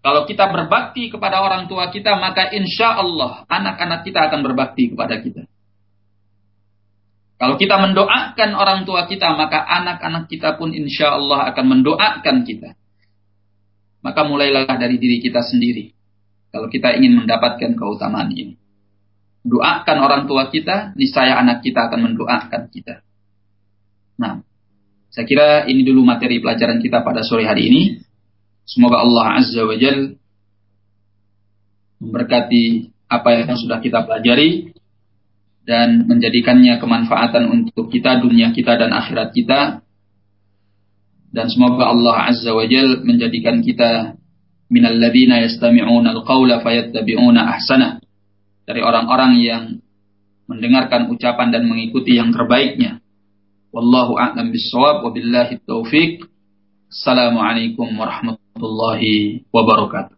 Kalau kita berbakti kepada orang tua kita, maka insya Allah anak-anak kita akan berbakti kepada kita. Kalau kita mendoakan orang tua kita, maka anak-anak kita pun insya Allah akan mendoakan kita. Maka mulailah dari diri kita sendiri. Kalau kita ingin mendapatkan keutamaan ini. Doakan orang tua kita, niscaya anak kita akan mendoakan kita. Nah, saya kira ini dulu materi pelajaran kita pada sore hari ini. Semoga Allah Azza wa Jal memberkati apa yang sudah kita pelajari dan menjadikannya kemanfaatan untuk kita, dunia kita dan akhirat kita. Dan semoga Allah Azza wa Jal menjadikan kita minal ladina yastami'una al-qawla fayattabi'una ahsana. Dari orang-orang yang mendengarkan ucapan dan mengikuti yang terbaiknya. Wallahu a'lam bissawab wa billahi taufiq. Assalamualaikum warahmatullahi wabarakatuh.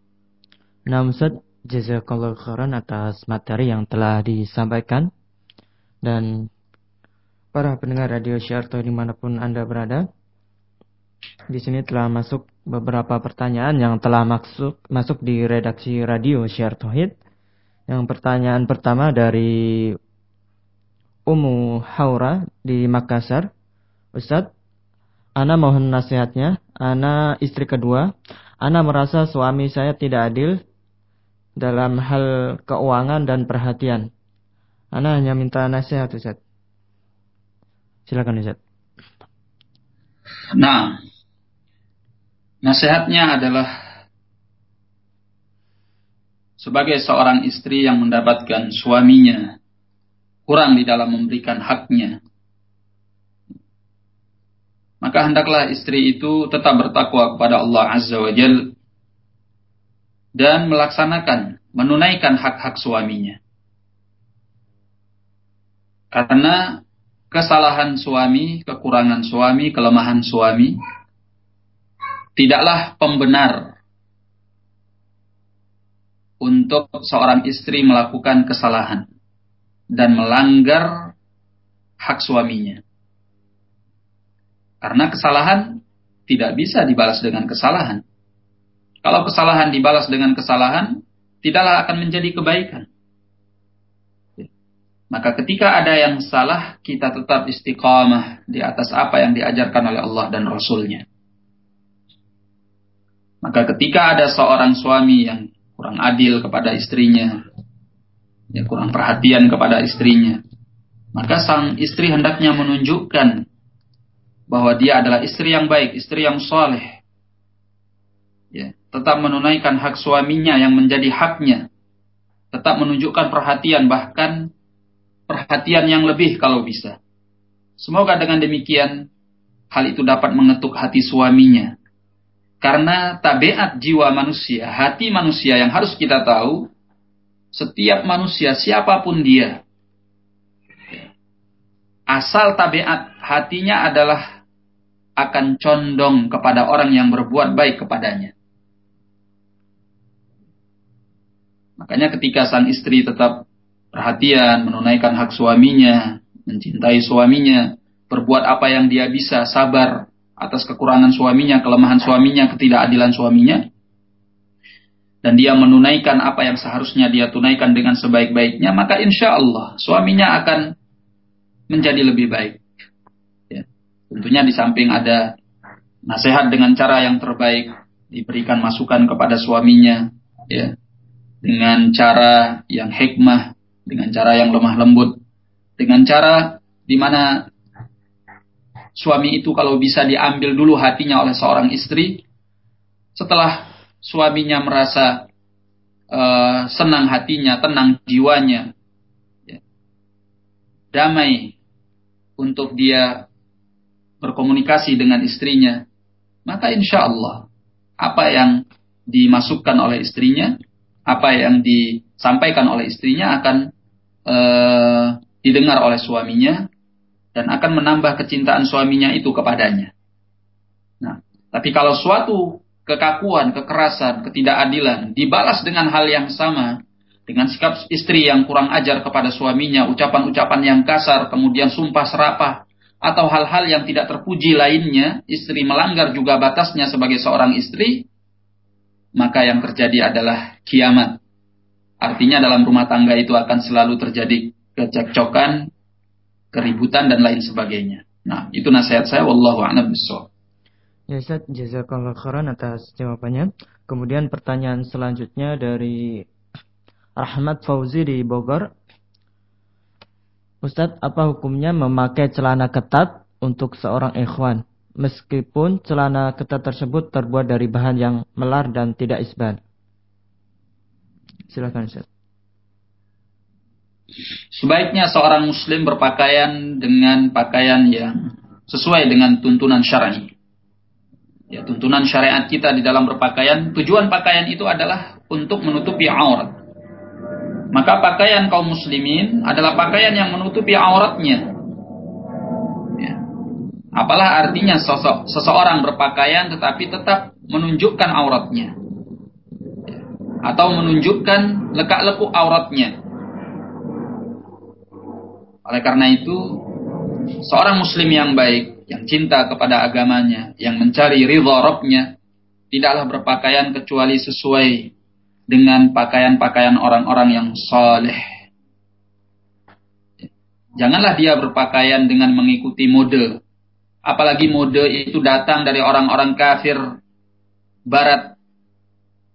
Nah Ustaz, jazakallah khairan atas materi yang telah disampaikan. Dan para pendengar radio Syarto di mana pun Anda berada. Di sini telah masuk beberapa pertanyaan yang telah masuk, masuk di redaksi radio Syarto Hit. Yang pertanyaan pertama dari Umu Haura di Makassar. Ustadz, Ana mohon nasihatnya. Ana istri kedua. Ana merasa suami saya tidak adil dalam hal keuangan dan perhatian. Ana hanya minta nasihat Ustaz. Silakan Ustaz. Nah, nasihatnya adalah sebagai seorang istri yang mendapatkan suaminya kurang di dalam memberikan haknya maka hendaklah istri itu tetap bertakwa kepada Allah Azza wa Jal dan melaksanakan, menunaikan hak-hak suaminya. Karena kesalahan suami, kekurangan suami, kelemahan suami tidaklah pembenar untuk seorang istri melakukan kesalahan dan melanggar hak suaminya. Karena kesalahan tidak bisa dibalas dengan kesalahan. Kalau kesalahan dibalas dengan kesalahan, tidaklah akan menjadi kebaikan. Maka ketika ada yang salah, kita tetap istiqamah di atas apa yang diajarkan oleh Allah dan Rasulnya. Maka ketika ada seorang suami yang kurang adil kepada istrinya, yang kurang perhatian kepada istrinya, maka sang istri hendaknya menunjukkan bahwa dia adalah istri yang baik, istri yang soleh. Ya, tetap menunaikan hak suaminya yang menjadi haknya. Tetap menunjukkan perhatian, bahkan perhatian yang lebih kalau bisa. Semoga dengan demikian hal itu dapat mengetuk hati suaminya. Karena tabiat jiwa manusia, hati manusia yang harus kita tahu, setiap manusia siapa pun dia, asal tabiat hatinya adalah akan condong kepada orang yang berbuat baik kepadanya. Makanya ketika sang istri tetap perhatian, menunaikan hak suaminya, mencintai suaminya, berbuat apa yang dia bisa, sabar atas kekurangan suaminya, kelemahan suaminya, ketidakadilan suaminya, dan dia menunaikan apa yang seharusnya dia tunaikan dengan sebaik-baiknya, maka insya Allah suaminya akan menjadi lebih baik. Tentunya di samping ada nasihat dengan cara yang terbaik, diberikan masukan kepada suaminya, ya, dengan cara yang hikmah, dengan cara yang lemah lembut, dengan cara di mana suami itu kalau bisa diambil dulu hatinya oleh seorang istri, setelah suaminya merasa uh, senang hatinya, tenang jiwanya, ya, damai untuk dia berkomunikasi dengan istrinya, maka insya Allah apa yang dimasukkan oleh istrinya, apa yang disampaikan oleh istrinya akan uh, didengar oleh suaminya dan akan menambah kecintaan suaminya itu kepadanya. Nah, tapi kalau suatu kekakuan, kekerasan, ketidakadilan dibalas dengan hal yang sama, dengan sikap istri yang kurang ajar kepada suaminya, ucapan-ucapan yang kasar, kemudian sumpah serapah, atau hal-hal yang tidak terpuji lainnya, istri melanggar juga batasnya sebagai seorang istri, maka yang terjadi adalah kiamat. Artinya dalam rumah tangga itu akan selalu terjadi kecekcokan, keributan dan lain sebagainya. Nah, itu nasihat saya wallahu a'lam bishawab. Ya Ustaz, jazakallah khairan atas jawabannya. Kemudian pertanyaan selanjutnya dari Ahmad Fauzi di Bogor. Ustadz, apa hukumnya memakai celana ketat untuk seorang ikhwan? Meskipun celana ketat tersebut terbuat dari bahan yang melar dan tidak isban. Silakan Ustaz. Sebaiknya seorang muslim berpakaian dengan pakaian yang sesuai dengan tuntunan syar'i. Ya, tuntunan syariat kita di dalam berpakaian, tujuan pakaian itu adalah untuk menutupi aurat. Maka pakaian kaum muslimin adalah pakaian yang menutupi auratnya. Ya. Apalah artinya sosok seseorang berpakaian tetapi tetap menunjukkan auratnya. Ya. Atau menunjukkan lekak-lekuk auratnya. Oleh karena itu, seorang muslim yang baik, yang cinta kepada agamanya, yang mencari ridha Rabbnya, tidaklah berpakaian kecuali sesuai dengan pakaian-pakaian orang-orang yang soleh. Janganlah dia berpakaian dengan mengikuti mode. Apalagi mode itu datang dari orang-orang kafir barat.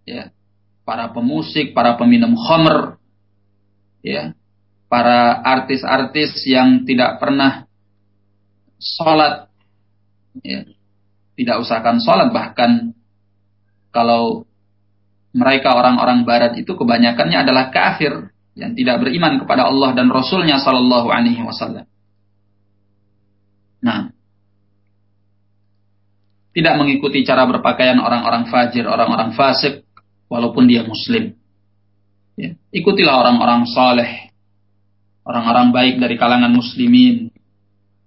Ya, para pemusik, para peminum khamr, ya, para artis-artis yang tidak pernah sholat, ya, tidak usahkan sholat, bahkan kalau mereka orang-orang barat itu kebanyakannya adalah kafir yang tidak beriman kepada Allah dan Rasulnya Sallallahu Alaihi Wasallam. Nah, tidak mengikuti cara berpakaian orang-orang fajir, orang-orang fasik, walaupun dia muslim. Ya. Ikutilah orang-orang saleh, orang-orang baik dari kalangan muslimin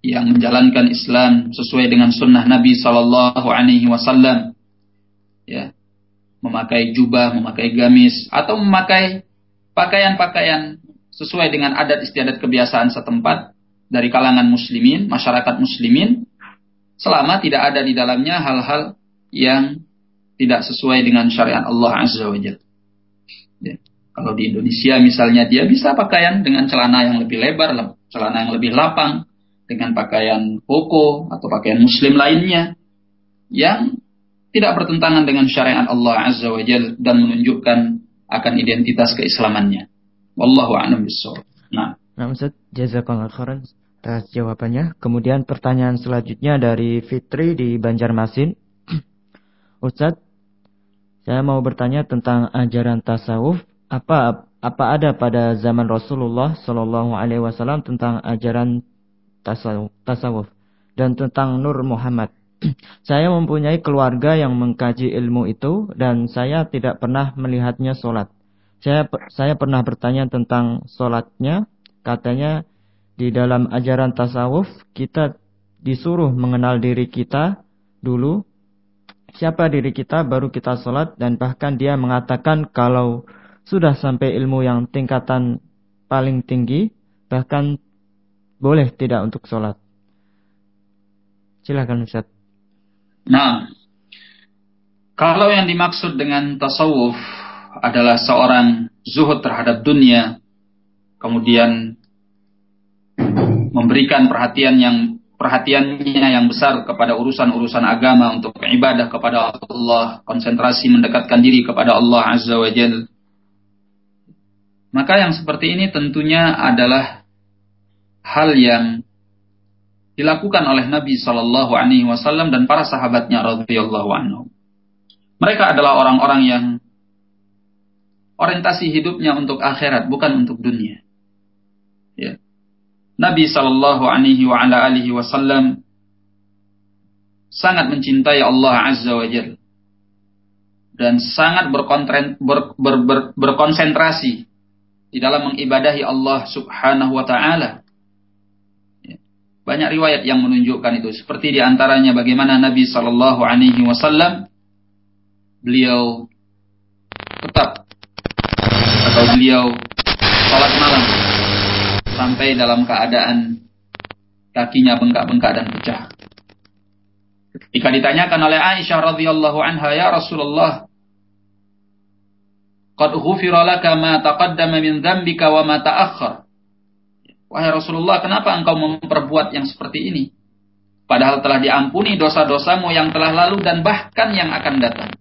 yang menjalankan Islam sesuai dengan sunnah Nabi Sallallahu Alaihi Wasallam, ya, memakai jubah, memakai gamis, atau memakai pakaian-pakaian sesuai dengan adat istiadat kebiasaan setempat dari kalangan muslimin, masyarakat muslimin, selama tidak ada di dalamnya hal-hal yang tidak sesuai dengan syariat Allah Azza wa Jalla. Ya. Kalau di Indonesia misalnya dia bisa pakaian dengan celana yang lebih lebar, celana yang lebih lapang, dengan pakaian koko atau pakaian muslim lainnya yang tidak bertentangan dengan syariat Allah Azza wa Jal dan menunjukkan akan identitas keislamannya. Wallahu a'lam bishawab. Nah, nah jazakallahu khairan atas jawabannya. Kemudian pertanyaan selanjutnya dari Fitri di Banjarmasin. (clears throat) Ustaz, saya mau bertanya tentang ajaran tasawuf apa apa ada pada zaman Rasulullah Shallallahu Alaihi Wasallam tentang ajaran tasawuf, dan tentang Nur Muhammad. (clears throat) saya mempunyai keluarga yang mengkaji ilmu itu dan saya tidak pernah melihatnya sholat. Saya saya pernah bertanya tentang sholatnya, katanya di dalam ajaran tasawuf kita disuruh mengenal diri kita dulu, siapa diri kita baru kita sholat dan bahkan dia mengatakan kalau sudah sampai ilmu yang tingkatan paling tinggi, bahkan boleh tidak untuk sholat. Silakan Ustaz. Nah, kalau yang dimaksud dengan tasawuf adalah seorang zuhud terhadap dunia, kemudian memberikan perhatian yang perhatiannya yang besar kepada urusan-urusan agama untuk ibadah kepada Allah, konsentrasi mendekatkan diri kepada Allah Azza wa Jalla maka yang seperti ini tentunya adalah hal yang dilakukan oleh Nabi Shallallahu Alaihi Wasallam dan para sahabatnya radhiyallahu anhu. Mereka adalah orang-orang yang orientasi hidupnya untuk akhirat bukan untuk dunia. Ya. Nabi Shallallahu Alaihi Wasallam sangat mencintai Allah Azza wa Jalla dan sangat berkonsentrasi di dalam mengibadahi Allah Subhanahu wa taala. Ya. Banyak riwayat yang menunjukkan itu seperti di antaranya bagaimana Nabi Shallallahu alaihi wasallam beliau tetap atau beliau sholat malam sampai dalam keadaan kakinya bengkak-bengkak dan pecah. Ketika ditanyakan oleh Aisyah radhiyallahu anha, "Ya Rasulullah, qad ghufira laka ma taqaddama min dzambika wa ma ta'akhkhar." Wahai Rasulullah, kenapa engkau memperbuat yang seperti ini? Padahal telah diampuni dosa-dosamu yang telah lalu dan bahkan yang akan datang.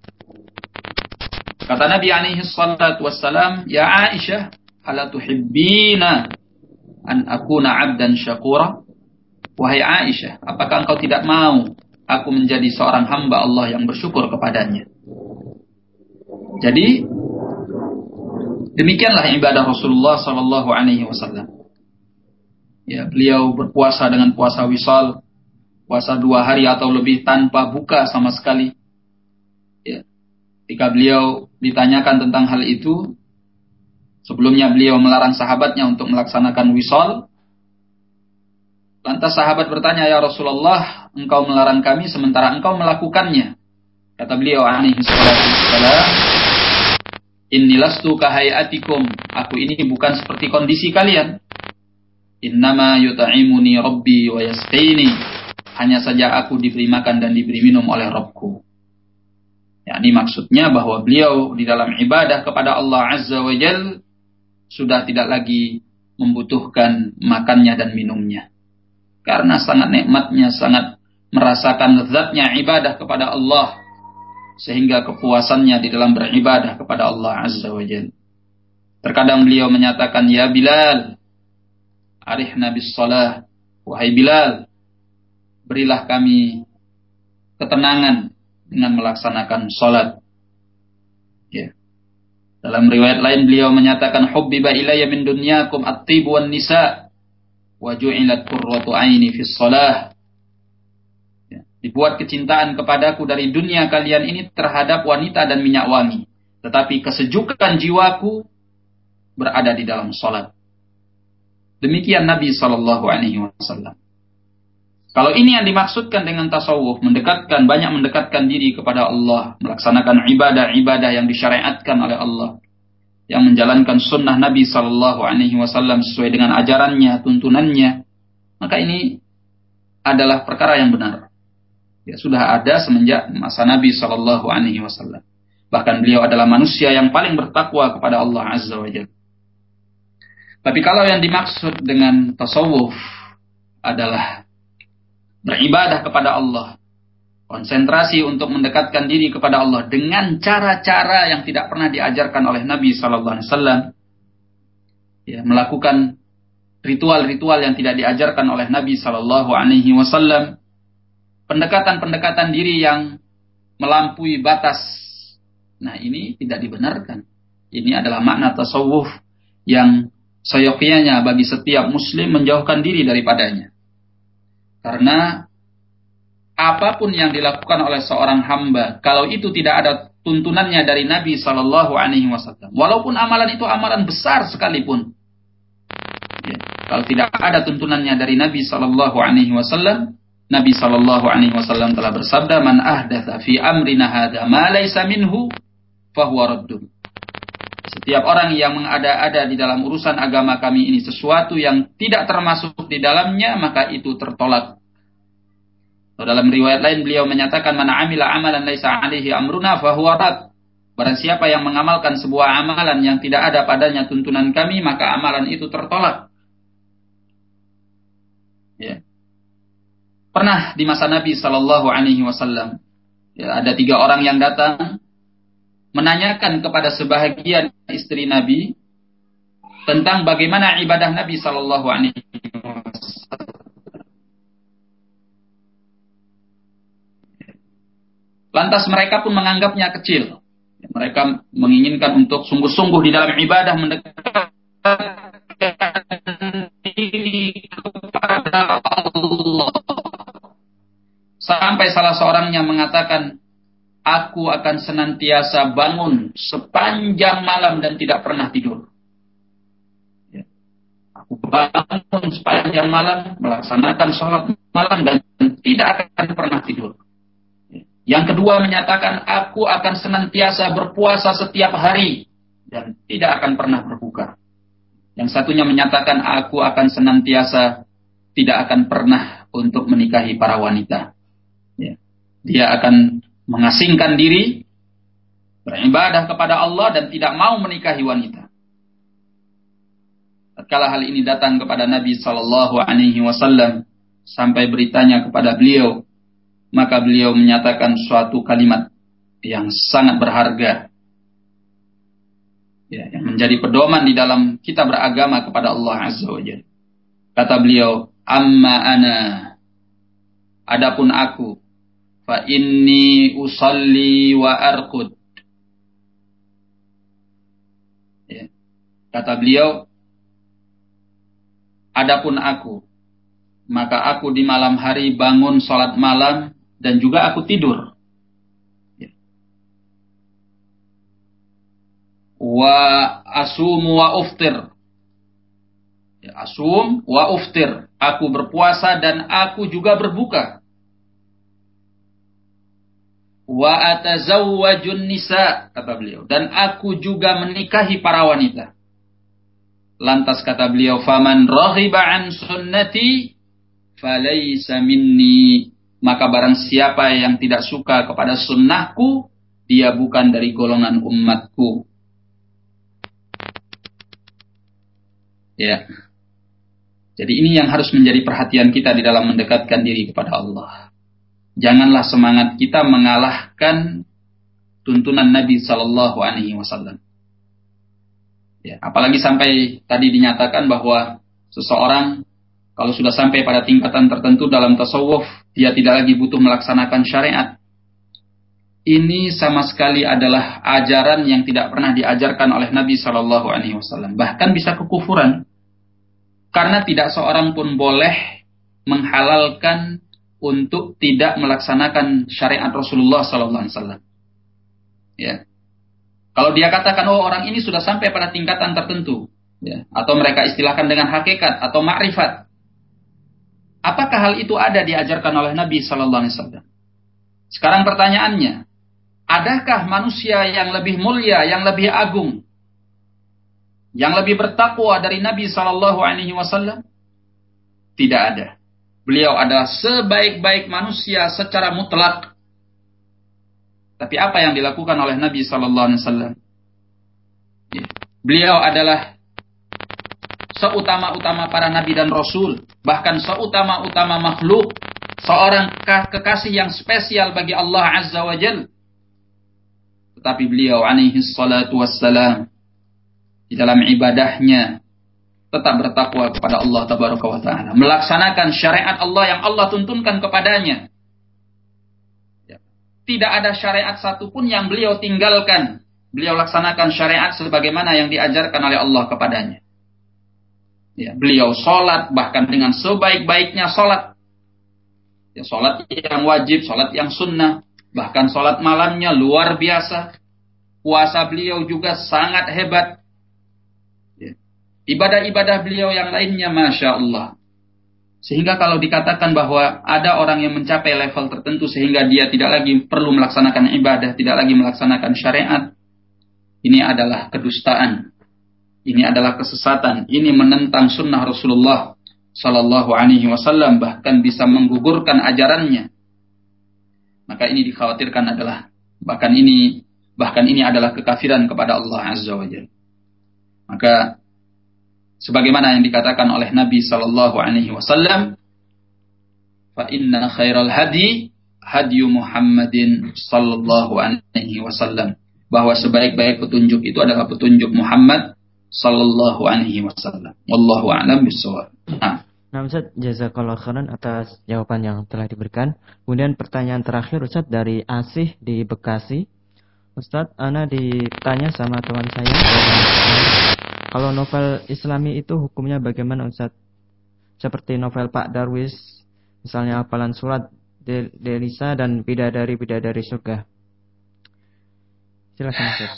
Kata Nabi alaihi salatu wassalam, "Ya Aisyah, ala tuhibbina an akuna 'abdan syakura?" Wahai Aisyah, apakah engkau tidak mau aku menjadi seorang hamba Allah yang bersyukur kepadanya. Jadi demikianlah ibadah Rasulullah Sallallahu Alaihi Wasallam. Ya, beliau berpuasa dengan puasa wisal, puasa dua hari atau lebih tanpa buka sama sekali. Ya. Ketika beliau ditanyakan tentang hal itu, sebelumnya beliau melarang sahabatnya untuk melaksanakan wisal, Lantas sahabat bertanya, Ya Rasulullah, engkau melarang kami sementara engkau melakukannya. Kata beliau alaihi wassalam, Inni lastu kahayatikum. Aku ini bukan seperti kondisi kalian. Innama yuta'imuni rabbi wa yasqini. Hanya saja aku diberi makan dan diberi minum oleh Rabbku. Ya, ini maksudnya bahwa beliau di dalam ibadah kepada Allah Azza wa Jal sudah tidak lagi membutuhkan makannya dan minumnya karena sangat nikmatnya, sangat merasakan lezatnya ibadah kepada Allah sehingga kepuasannya di dalam beribadah kepada Allah Azza wa Jalla. Terkadang beliau menyatakan, Ya Bilal, arihna bis salah. Wahai Bilal, berilah kami ketenangan dengan melaksanakan salat. Ya. Dalam riwayat lain beliau menyatakan, Hubbiba ilayya min dunyakum at-tibu nisa' wa ju'ilat qurratu aini fis. Dibuat kecintaan kepadaku dari dunia kalian ini terhadap wanita dan minyak wangi, tetapi kesejukan jiwaku berada di dalam salat. Demikian Nabi Shallallahu Alaihi Wasallam. Kalau ini yang dimaksudkan dengan tasawuf, mendekatkan banyak mendekatkan diri kepada Allah, melaksanakan ibadah-ibadah yang disyariatkan oleh Allah, yang menjalankan sunnah Nabi Shallallahu Alaihi Wasallam sesuai dengan ajarannya, tuntunannya, maka ini adalah perkara yang benar. Ya, sudah ada semenjak masa Nabi Shallallahu Alaihi Wasallam. Bahkan beliau adalah manusia yang paling bertakwa kepada Allah Azza wa Jalla. Tapi kalau yang dimaksud dengan tasawuf adalah beribadah kepada Allah, konsentrasi untuk mendekatkan diri kepada Allah dengan cara-cara yang tidak pernah diajarkan oleh Nabi Sallallahu Alaihi Wasallam, ya, melakukan ritual-ritual yang tidak diajarkan oleh Nabi Sallallahu Alaihi Wasallam, pendekatan-pendekatan diri yang melampaui batas. Nah ini tidak dibenarkan. Ini adalah makna tasawuf yang seyogyanya bagi setiap muslim menjauhkan diri daripadanya. Karena apa pun yang dilakukan oleh seorang hamba, kalau itu tidak ada tuntunannya dari Nabi Shallallahu Alaihi Wasallam, walaupun amalan itu amalan besar sekalipun, ya, kalau tidak ada tuntunannya dari Nabi Shallallahu Alaihi Wasallam, Nabi Shallallahu Alaihi Wasallam telah bersabda, "Man ahdatha fi amrina hada ma laysa minhu, fahuwa raddun." Setiap orang yang mengada-ada di dalam urusan agama kami ini sesuatu yang tidak termasuk di dalamnya, maka itu tertolak atau dalam riwayat lain beliau menyatakan mana amila amalan laisa alaihi amruna fahuwa rad. Barang siapa yang mengamalkan sebuah amalan yang tidak ada padanya tuntunan kami, maka amalan itu tertolak. Pernah di masa Nabi Shallallahu Alaihi Wasallam ya, ada tiga orang yang datang menanyakan kepada sebahagian istri Nabi tentang bagaimana ibadah Nabi Shallallahu Alaihi Lantas mereka pun menganggapnya kecil. Mereka menginginkan untuk sungguh-sungguh di dalam ibadah mendekat diri kepada Allah. Sampai salah seorangnya mengatakan, Aku akan senantiasa bangun sepanjang malam dan tidak pernah tidur. Ya. Aku bangun sepanjang malam, melaksanakan sholat malam dan tidak akan pernah tidur. Ya. Yang kedua menyatakan, aku akan senantiasa berpuasa setiap hari dan tidak akan pernah berbuka. Yang satunya menyatakan, aku akan senantiasa tidak akan pernah untuk menikahi para wanita. Ya. Dia akan mengasingkan diri, beribadah kepada Allah dan tidak mau menikahi wanita. Tatkala hal ini datang kepada Nabi Shallallahu Alaihi Wasallam sampai beritanya kepada beliau, maka beliau menyatakan suatu kalimat yang sangat berharga, ya, menjadi pedoman di dalam kita beragama kepada Allah Azza wa Jalla. Kata beliau, amma ana, adapun aku, fa inni usalli wa arqud. Ya. Kata beliau, adapun aku, maka aku di malam hari bangun sholat malam dan juga aku tidur. Wa asum wa uftir. Ya, asum wa uftir. Aku berpuasa dan aku juga berbuka. Wa atazawwajun nisa kata beliau. Dan aku juga menikahi para wanita. Lantas kata beliau faman raghiba an sunnati falaysa minni. Maka barang siapa yang tidak suka kepada sunnahku dia bukan dari golongan umatku ya jadi ini yang harus menjadi perhatian kita di dalam mendekatkan diri kepada Allah janganlah semangat kita mengalahkan tuntunan Nabi Shallallahu Alaihi Wasallam. Ya, apalagi sampai tadi dinyatakan bahwa seseorang kalau sudah sampai pada tingkatan tertentu dalam tasawuf, dia tidak lagi butuh melaksanakan syariat. Ini sama sekali adalah ajaran yang tidak pernah diajarkan oleh Nabi Shallallahu Alaihi Wasallam. Bahkan bisa kekufuran, karena tidak seorang pun boleh menghalalkan untuk tidak melaksanakan syariat Rasulullah Wasallam. Ya. Kalau dia katakan oh orang ini sudah sampai pada tingkatan tertentu, ya, atau mereka istilahkan dengan hakikat atau makrifat, apakah hal itu ada diajarkan oleh Nabi Wasallam? Sekarang pertanyaannya, adakah manusia yang lebih mulia, yang lebih agung, yang lebih bertakwa dari Nabi Sallallahu Alaihi Wasallam? Tidak ada. Beliau adalah sebaik-baik manusia secara mutlak. Tapi apa yang dilakukan oleh Nabi Sallallahu Alaihi Wasallam? Ya. Beliau adalah seutama-utama para nabi dan rasul, bahkan seutama-utama makhluk, seorang kekasih yang spesial bagi Allah Azza wa Jal. Tetapi beliau alaihi salatu wassalam di dalam ibadahnya tetap bertakwa kepada Allah tabaraka wa taala, melaksanakan syariat Allah yang Allah tuntunkan kepadanya. Ya. Tidak ada syariat satupun yang beliau tinggalkan. Beliau laksanakan syariat sebagaimana yang diajarkan oleh Allah kepadanya. Ya, beliau sholat bahkan dengan sebaik-baiknya sholat. Ya, sholat yang wajib, sholat yang sunnah. Bahkan sholat malamnya luar biasa. Puasa beliau juga sangat hebat Ibadah-ibadah beliau yang lainnya Masya Allah. Sehingga kalau dikatakan bahwa ada orang yang mencapai level tertentu sehingga dia tidak lagi perlu melaksanakan ibadah, tidak lagi melaksanakan syariat, ini adalah kedustaan. Ini adalah kesesatan. Ini menentang sunnah Rasulullah Sallallahu Alaihi Wasallam bahkan bisa menggugurkan ajarannya. Maka ini dikhawatirkan adalah bahkan ini bahkan ini adalah kekafiran kepada Allah Azza wa Jalla. Maka sebagaimana yang dikatakan oleh Nabi sallallahu alaihi wasallam fa inna khairal hadi hadi Muhammadin sallallahu alaihi wasallam. Bahwa sebaik-baik petunjuk itu adalah petunjuk Muhammad sallallahu alaihi wasallam. Wallahu a'lam bissawab. Nah. Nah Ustaz, jazakallah khairan atas jawaban yang telah diberikan. Kemudian pertanyaan terakhir Ustaz dari Asih di Bekasi. Ustaz, Ana ditanya sama teman saya kalau novel Islami itu hukumnya bagaimana Ustaz? Seperti novel Pak Darwis, misalnya hafalan surat Delisa dan bidadari-bidadari surga. Silakan Ustaz.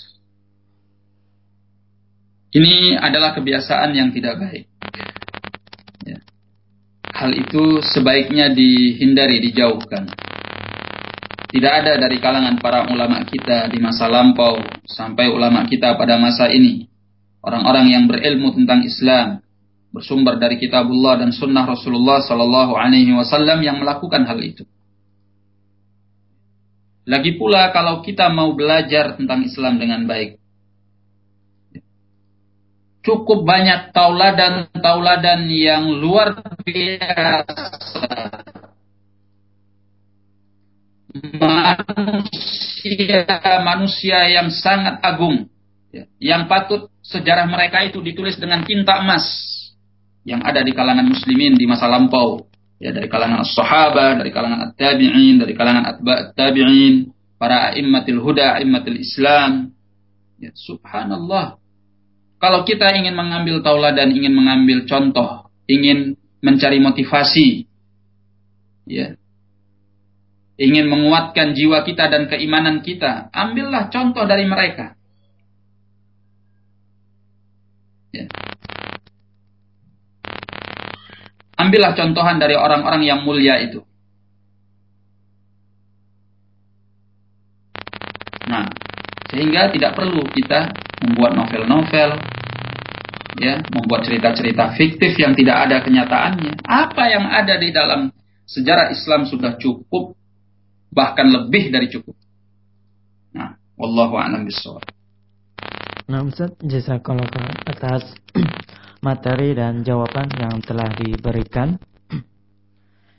Ini adalah kebiasaan yang tidak baik hal itu sebaiknya dihindari, dijauhkan. Tidak ada dari kalangan para ulama kita di masa lampau sampai ulama kita pada masa ini. Orang-orang yang berilmu tentang Islam, bersumber dari kitabullah dan sunnah Rasulullah Sallallahu Alaihi Wasallam yang melakukan hal itu. Lagi pula kalau kita mau belajar tentang Islam dengan baik, cukup banyak tauladan-tauladan yang luar biasa. Manusia-manusia yang sangat agung. Ya, yang patut sejarah mereka itu ditulis dengan tinta emas. Yang ada di kalangan muslimin di masa lampau. Ya, dari kalangan as-sahabah, dari kalangan at-tabi'in, dari kalangan atba' tabiin para a'immatil huda, a'immatil islam. Ya, subhanallah kalau kita ingin mengambil tauladan, ingin mengambil contoh, ingin mencari motivasi, ya, ingin menguatkan jiwa kita dan keimanan kita, ambillah contoh dari mereka. Ya. Ambillah contohan dari orang-orang yang mulia itu. Nah, sehingga tidak perlu kita membuat novel-novel, ya membuat cerita-cerita fiktif yang tidak ada kenyataannya. Apa yang ada di dalam sejarah Islam sudah cukup bahkan lebih dari cukup. Nah, wallahu a'lam bishawab. Nah, Ustaz, jazakallahu atas (clears throat) materi dan jawaban yang telah diberikan.